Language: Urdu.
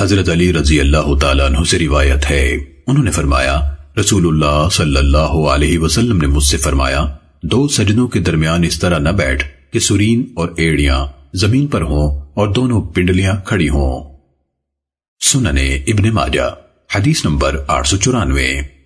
حضرت علی رضی اللہ تعالیٰ عنہ سے روایت ہے۔ انہوں نے فرمایا، رسول اللہ صلی اللہ علیہ وسلم نے مجھ سے فرمایا، دو سجدوں کے درمیان اس طرح نہ بیٹھ کہ سرین اور ایڑیاں زمین پر ہوں اور دونوں پنڈلیاں کھڑی ہوں۔ سننے ابن ماجہ، حدیث نمبر آٹھ سو چورانوے۔